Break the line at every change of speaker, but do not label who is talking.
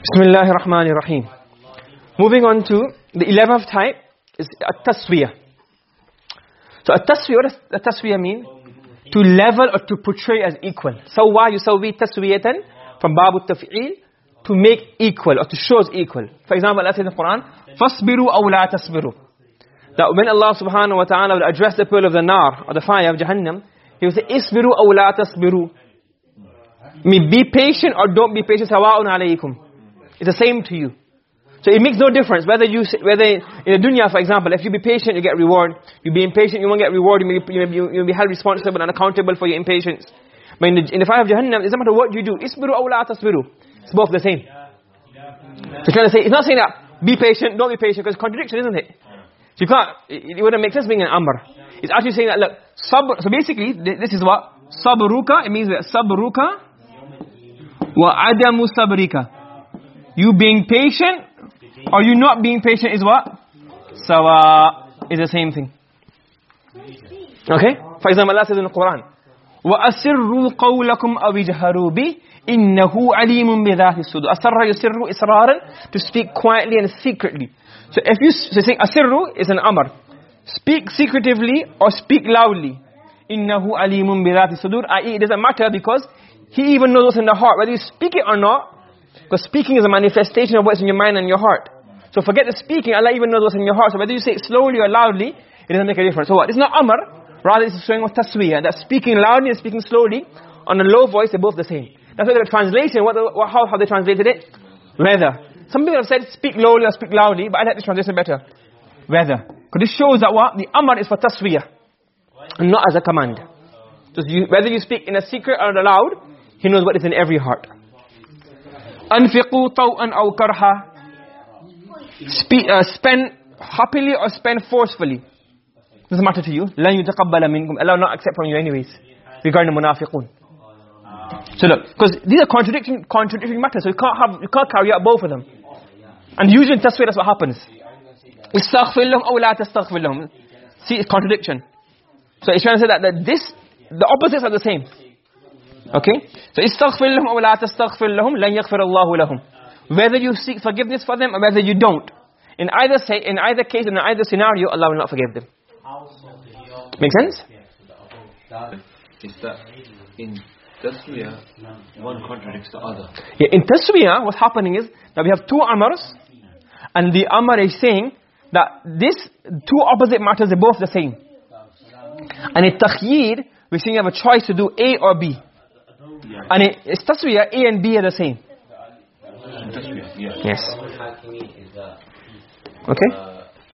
Bismillahir Rahmanir Rahim. Moving on to the 11th type is at-taswiyah. So at-taswiyah what does at-taswiyah mean? To level or to portray as equal. So why you sawi taswiyatan from babu taf'il to make equal or to show as equal. For example, Allah says in the Quran, "Fasbiru aw la tasbiru." That when Allah Subhanahu wa Ta'ala will address the people of the nar or the fire of Jahannam, he will say, "Isbiru aw la tasbiru." Me be patient or don't be patient, sawa'un alaykum. It's the same to you. So it makes no difference whether you whether in the dunya for example if you be patient you get reward. You be impatient you won't get reward. You may be, you may be, you be held responsible and accountable for your impatience. But in the, in the fire of jahannam it doesn't matter what you do. Isbiru aw la tasbiru. It's both the same. So trying to say it's not saying that be patient don't be patient because contradiction isn't it? So you can't it, it wouldn't make sense being an amr. It's actually saying that look sabr so basically this is what? Sabruka it means that sabruka wa adamu sabrika you being patient or you not being patient is what? Sawa is the same thing. Okay? For example, Allah says in the Quran, وَأَسِرُّوا قَوْلَكُمْ أَوْ اجْهَرُوا بِهِ إِنَّهُ عَلِيمٌ بِذَاتِ الصُّدُورِ أَسَرَّ يُسِرُّ إِسْرَارًا To speak quietly and secretly. So if you so say asirru is an amr. Speak secretively or speak loudly. إِنَّهُ عَلِيمٌ بِذَاتِ الصُّدُورِ i.e. it doesn't matter because he even knows what's in the heart. Whether you speak it or not, because speaking is a manifestation of what's in your mind and your heart. So forget the speaking, Allah even knows what's in your heart. So whether you say it slowly or loudly, it doesn't make a difference. So what? It's not amr, rather it's showing of taswiyah. That speaking loudly and speaking slowly, on a low voice, they're both the same. That's why the translation, what, the, how have they translated it? Whether. Some people have said speak lowly or speak loudly, but I like this translation better. Whether. Because this shows that what? The amr is for taswiyah. And not as a command. So you, whether you speak in a secret or aloud, He knows what is in every heart anfiqu taw'an aw karha spend happily or spend forcefully. Doesn't matter to you. lan yutaqabbala minkum Allah will not accept from you anyways. Regarding munafiqun. So look because these are contradicting contradicting matters. So you can't have you can't carry out both of them. And usually in taswiyah that's what happens. Istaghfir lahum aw la tastaghfir lahum. See it's contradiction. So it's trying to say that, that this the opposites are the same. Okay? So istaghfir lahum aw la tastaghfir lahum lan yaghfir Allahu lahum. Whether you seek forgiveness for them or whether you don't. In either say in either case in either scenario Allah will not forgive them. Make sense?
Is that in taswiyah one contradicts the other.
Yeah, in taswiyah what's happening is that we have two amars and the amar is saying that these two opposite matters are both the same. And in takhyir we're saying you have a choice to do A or B and it, in taswiyah a and b are the same.
Yes.
Yes. Okay